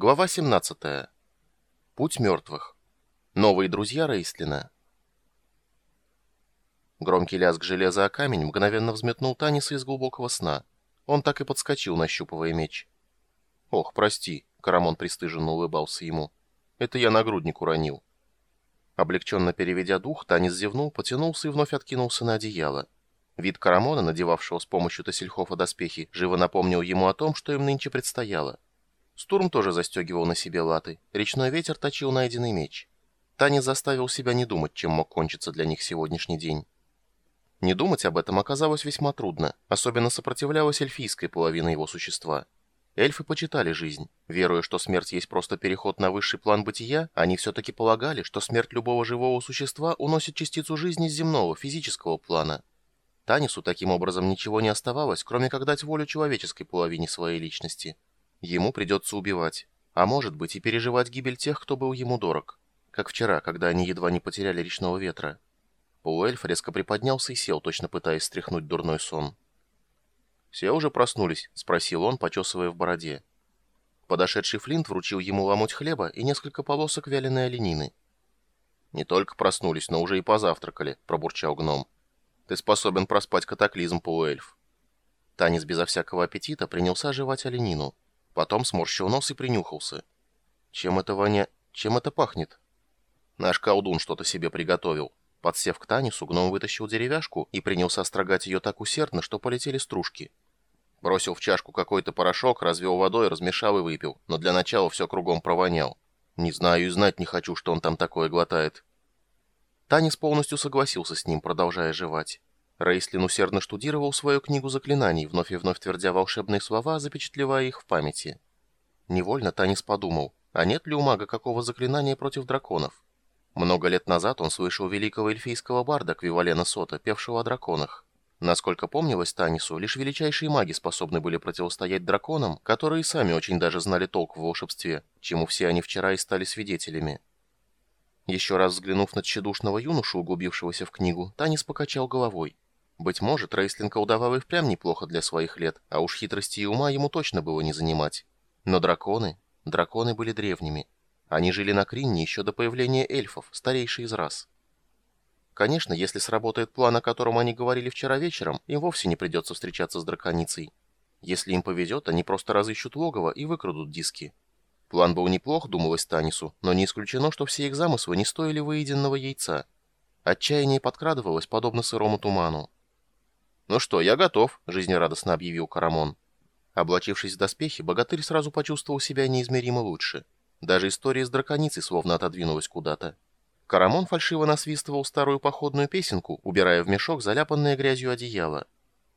Глава 17. Путь мертвых. Новые друзья Рейслина. Громкий лязг железа о камень мгновенно взметнул Таниса из глубокого сна. Он так и подскочил, нащупывая меч. «Ох, прости», — Карамон пристыженно улыбался ему. «Это я нагрудник уронил». Облегченно переведя дух, Танис зевнул, потянулся и вновь откинулся на одеяло. Вид Карамона, надевавшего с помощью Тассельхофа доспехи, живо напомнил ему о том, что им нынче предстояло. Стурм тоже застегивал на себе латы. Речной ветер точил найденный меч. Танец заставил себя не думать, чем мог кончиться для них сегодняшний день. Не думать об этом оказалось весьма трудно, особенно сопротивлялась эльфийская половина его существа. Эльфы почитали жизнь. Веруя, что смерть есть просто переход на высший план бытия, они все-таки полагали, что смерть любого живого существа уносит частицу жизни с земного, физического плана. Танису таким образом ничего не оставалось, кроме как дать волю человеческой половине своей личности – Ему придется убивать, а может быть и переживать гибель тех, кто был ему дорог. Как вчера, когда они едва не потеряли речного ветра. Полуэльф резко приподнялся и сел, точно пытаясь стряхнуть дурной сон. «Все уже проснулись?» — спросил он, почесывая в бороде. Подошедший Флинт вручил ему ломоть хлеба и несколько полосок вяленой оленины. «Не только проснулись, но уже и позавтракали», — пробурчал гном. «Ты способен проспать катаклизм, полуэльф». Танец безо всякого аппетита принялся жевать оленину. Потом сморщил нос и принюхался. Чем это воня... Чем это пахнет? Наш колдун что-то себе приготовил. Подсев к Танису, гном вытащил деревяшку и принялся строгать ее так усердно, что полетели стружки. Бросил в чашку какой-то порошок, развел водой, размешал и выпил, но для начала все кругом провонял. Не знаю и знать не хочу, что он там такое глотает. Танис полностью согласился с ним, продолжая жевать. Рейслин усердно штудировал свою книгу заклинаний, вновь и вновь твердя волшебные слова, запечатлевая их в памяти. Невольно Танис подумал, а нет ли у мага какого заклинания против драконов? Много лет назад он слышал великого эльфийского барда Квивалена Сота, певшего о драконах. Насколько помнилось Танису, лишь величайшие маги способны были противостоять драконам, которые сами очень даже знали толк в волшебстве, чему все они вчера и стали свидетелями. Еще раз взглянув на тщедушного юношу, углубившегося в книгу, Танис покачал головой. Быть может, Рейслин колдовал и впрямь неплохо для своих лет, а уж хитрости и ума ему точно было не занимать. Но драконы... Драконы были древними. Они жили на Кринне еще до появления эльфов, старейший из рас. Конечно, если сработает план, о котором они говорили вчера вечером, им вовсе не придется встречаться с драконицей. Если им повезет, они просто разыщут логово и выкрадут диски. План был неплох, думалось Танису, но не исключено, что все их замыслы не стоили выеденного яйца. Отчаяние подкрадывалось, подобно сырому туману. «Ну что, я готов», — жизнерадостно объявил Карамон. Облачившись в доспехи, богатырь сразу почувствовал себя неизмеримо лучше. Даже история с драконицей словно отодвинулась куда-то. Карамон фальшиво насвистывал старую походную песенку, убирая в мешок заляпанное грязью одеяло.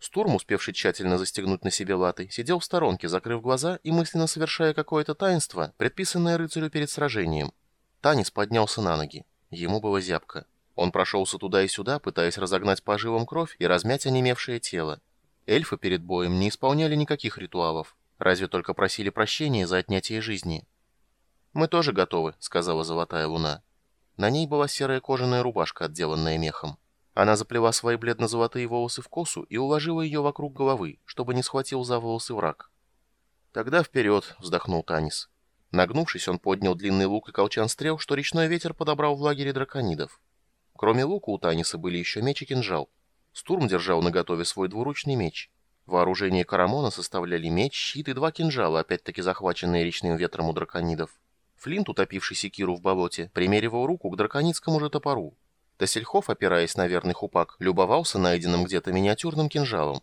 Стурм, успевший тщательно застегнуть на себе латы, сидел в сторонке, закрыв глаза и мысленно совершая какое-то таинство, предписанное рыцарю перед сражением. Танис поднялся на ноги. Ему было зябко. Он прошелся туда и сюда, пытаясь разогнать по жилам кровь и размять онемевшее тело. Эльфы перед боем не исполняли никаких ритуалов, разве только просили прощения за отнятие жизни. «Мы тоже готовы», — сказала Золотая Луна. На ней была серая кожаная рубашка, отделанная мехом. Она заплела свои бледно-золотые волосы в косу и уложила ее вокруг головы, чтобы не схватил за волосы враг. «Тогда вперед!» — вздохнул Танис. Нагнувшись, он поднял длинный лук и колчан стрел, что речной ветер подобрал в лагере драконидов. Кроме лука у Таниса были еще меч и кинжал. Стурм держал наготове свой двуручный меч. Вооружение Карамона составляли меч, щит и два кинжала, опять-таки захваченные речным ветром у драконидов. Флинт, утопивший секиру в болоте, примеривал руку к драконицкому же топору. Тасельхов, опираясь на верный хупак, любовался найденным где-то миниатюрным кинжалом.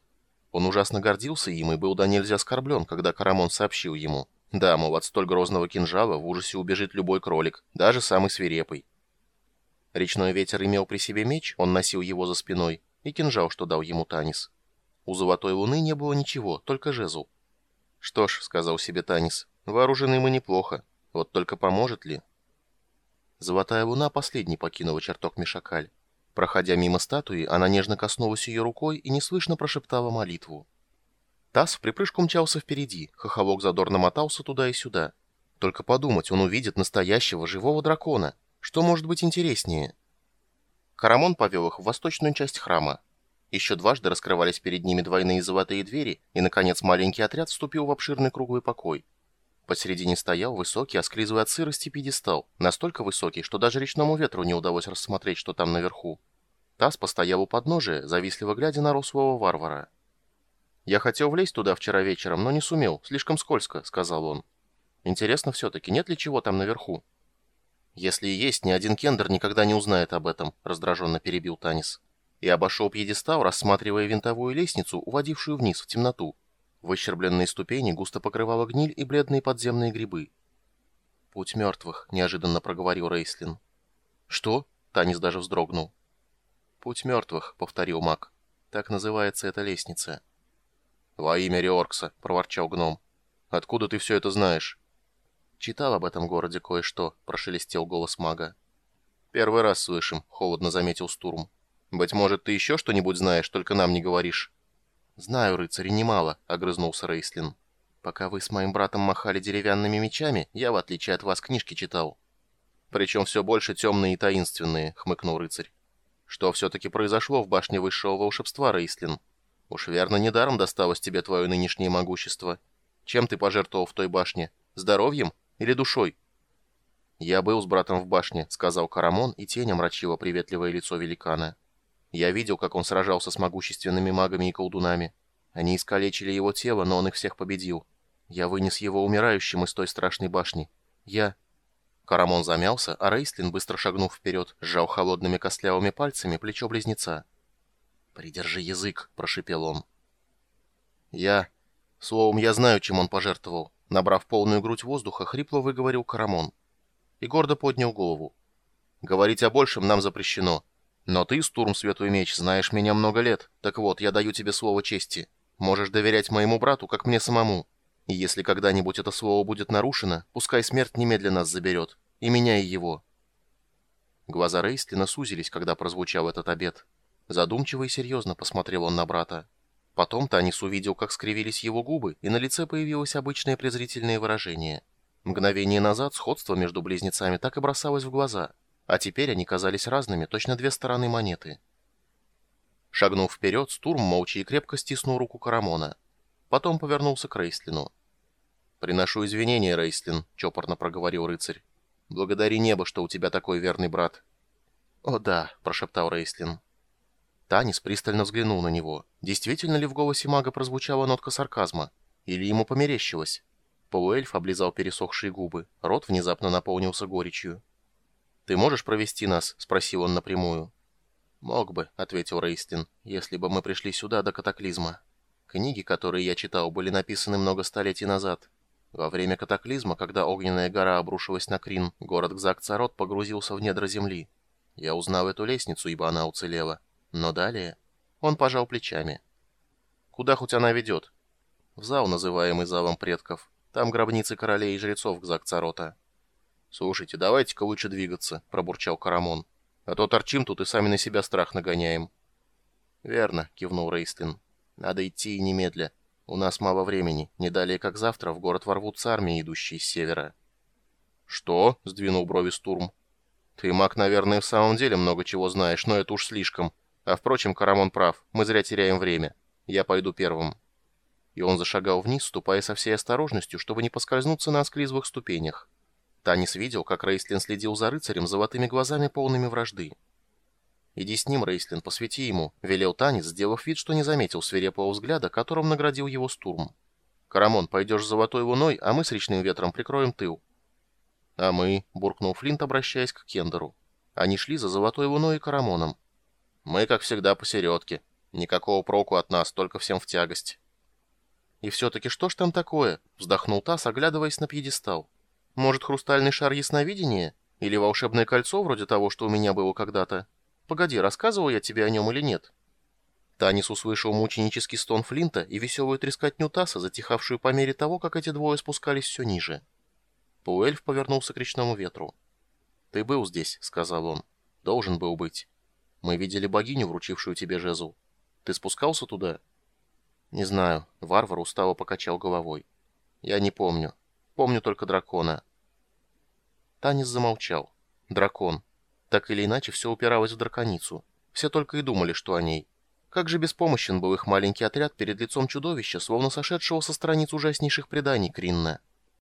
Он ужасно гордился им и был до нельзя оскорблен, когда Карамон сообщил ему. Да, мол, от столь грозного кинжала в ужасе убежит любой кролик, даже самый свирепый. Речной ветер имел при себе меч, он носил его за спиной, и кинжал, что дал ему Танис. У Золотой Луны не было ничего, только жезл. «Что ж», — сказал себе Танис, — «вооружены мы неплохо. Вот только поможет ли?» Золотая Луна последней покинула чертог Мишакаль. Проходя мимо статуи, она нежно коснулась ее рукой и неслышно прошептала молитву. Тасс в припрыжку мчался впереди, хохолок задорно мотался туда и сюда. Только подумать, он увидит настоящего живого дракона — что может быть интереснее? Карамон повел их в восточную часть храма. Еще дважды раскрывались перед ними двойные золотые двери, и, наконец, маленький отряд вступил в обширный круглый покой. Посередине стоял высокий, осклизывый от сырости пьедестал, настолько высокий, что даже речному ветру не удалось рассмотреть, что там наверху. Таз постоял у подножия, завистливо глядя на рослого варвара. «Я хотел влезть туда вчера вечером, но не сумел, слишком скользко», — сказал он. «Интересно все-таки, нет ли чего там наверху?» «Если и есть, ни один кендер никогда не узнает об этом», — раздраженно перебил Танис. И обошел пьедестал, рассматривая винтовую лестницу, уводившую вниз в темноту. Выщербленные ступени густо покрывала гниль и бледные подземные грибы. «Путь мертвых», — неожиданно проговорил Рейслин. «Что?» — Танис даже вздрогнул. «Путь мертвых», — повторил маг. «Так называется эта лестница». «Во имя Риоркса», — проворчал гном. «Откуда ты все это знаешь?» «Читал об этом городе кое-что», — прошелестел голос мага. «Первый раз слышим», — холодно заметил Стурм. «Быть может, ты еще что-нибудь знаешь, только нам не говоришь». «Знаю, рыцари, немало», — огрызнулся Рейслин. «Пока вы с моим братом махали деревянными мечами, я, в отличие от вас, книжки читал». «Причем все больше темные и таинственные», — хмыкнул рыцарь. «Что все-таки произошло в башне высшего волшебства, Рейслин? Уж верно, недаром досталось тебе твое нынешнее могущество. Чем ты пожертвовал в той башне? Здоровьем или душой?» «Я был с братом в башне», — сказал Карамон, и тень омрачила приветливое лицо великана. Я видел, как он сражался с могущественными магами и колдунами. Они искалечили его тело, но он их всех победил. Я вынес его умирающим из той страшной башни. Я...» Карамон замялся, а Рейстлин, быстро шагнув вперед, сжал холодными костлявыми пальцами плечо близнеца. «Придержи язык», — прошипел он. «Я... Словом, я знаю, чем он пожертвовал». Набрав полную грудь воздуха, хрипло выговорил Карамон. И гордо поднял голову. «Говорить о большем нам запрещено. Но ты, Стурм Светлый Меч, знаешь меня много лет. Так вот, я даю тебе слово чести. Можешь доверять моему брату, как мне самому. И если когда-нибудь это слово будет нарушено, пускай смерть немедленно нас заберет. И меня, и его». Глаза Рейстлина сузились, когда прозвучал этот обет. Задумчиво и серьезно посмотрел он на брата. Потом Танис увидел, как скривились его губы, и на лице появилось обычное презрительное выражение. Мгновение назад сходство между близнецами так и бросалось в глаза — а теперь они казались разными, точно две стороны монеты. Шагнув вперед, Стурм молча и крепко стиснул руку Карамона. Потом повернулся к Рейслину. «Приношу извинения, Рейслин», — чопорно проговорил рыцарь. «Благодари небо, что у тебя такой верный брат». «О да», — прошептал Рейслин. Танис пристально взглянул на него. Действительно ли в голосе мага прозвучала нотка сарказма? Или ему померещилось? Полуэльф облизал пересохшие губы. Рот внезапно наполнился горечью. «Ты можешь провести нас?» — спросил он напрямую. «Мог бы», — ответил Рейстин, — «если бы мы пришли сюда до катаклизма. Книги, которые я читал, были написаны много столетий назад. Во время катаклизма, когда огненная гора обрушилась на Крин, город Гзак-Царот погрузился в недра земли. Я узнал эту лестницу, ибо она уцелела. Но далее... Он пожал плечами. «Куда хоть она ведет?» «В зал, называемый залом предков. Там гробницы королей и жрецов Гзак-Царота». «Слушайте, давайте-ка лучше двигаться», — пробурчал Карамон. «А то торчим тут и сами на себя страх нагоняем». «Верно», — кивнул Рейстлин. «Надо идти и немедля. У нас мало времени. Не далее, как завтра, в город ворвутся армии, идущие с севера». «Что?» — сдвинул брови Стурм. «Ты, маг, наверное, в самом деле много чего знаешь, но это уж слишком. А, впрочем, Карамон прав. Мы зря теряем время. Я пойду первым». И он зашагал вниз, ступая со всей осторожностью, чтобы не поскользнуться на осклизлых ступенях. Танис видел, как Рейслин следил за рыцарем золотыми глазами, полными вражды. «Иди с ним, Рейслин, посвети ему», — велел Танис, сделав вид, что не заметил свирепого взгляда, которым наградил его Стурм. «Карамон, пойдешь с золотой луной, а мы с речным ветром прикроем тыл». «А мы», — буркнул Флинт, обращаясь к Кендеру. Они шли за золотой луной и Карамоном. «Мы, как всегда, посередке. Никакого проку от нас, только всем в тягость». «И все-таки что ж там такое?» — вздохнул Тасс, оглядываясь на пьедестал. Может, хрустальный шар ясновидения? Или волшебное кольцо, вроде того, что у меня было когда-то? Погоди, рассказывал я тебе о нем или нет?» Танис услышал мученический стон Флинта и веселую трескотню Таса, затихавшую по мере того, как эти двое спускались все ниже. Пуэльф повернулся к речному ветру. «Ты был здесь», — сказал он. «Должен был быть. Мы видели богиню, вручившую тебе жезл. Ты спускался туда?» «Не знаю». Варвар устало покачал головой. «Я не помню. Помню только дракона. Танис замолчал. Дракон. Так или иначе, все упиралось в драконицу. Все только и думали, что о ней. Как же беспомощен был их маленький отряд перед лицом чудовища, словно сошедшего со страниц ужаснейших преданий Кринна.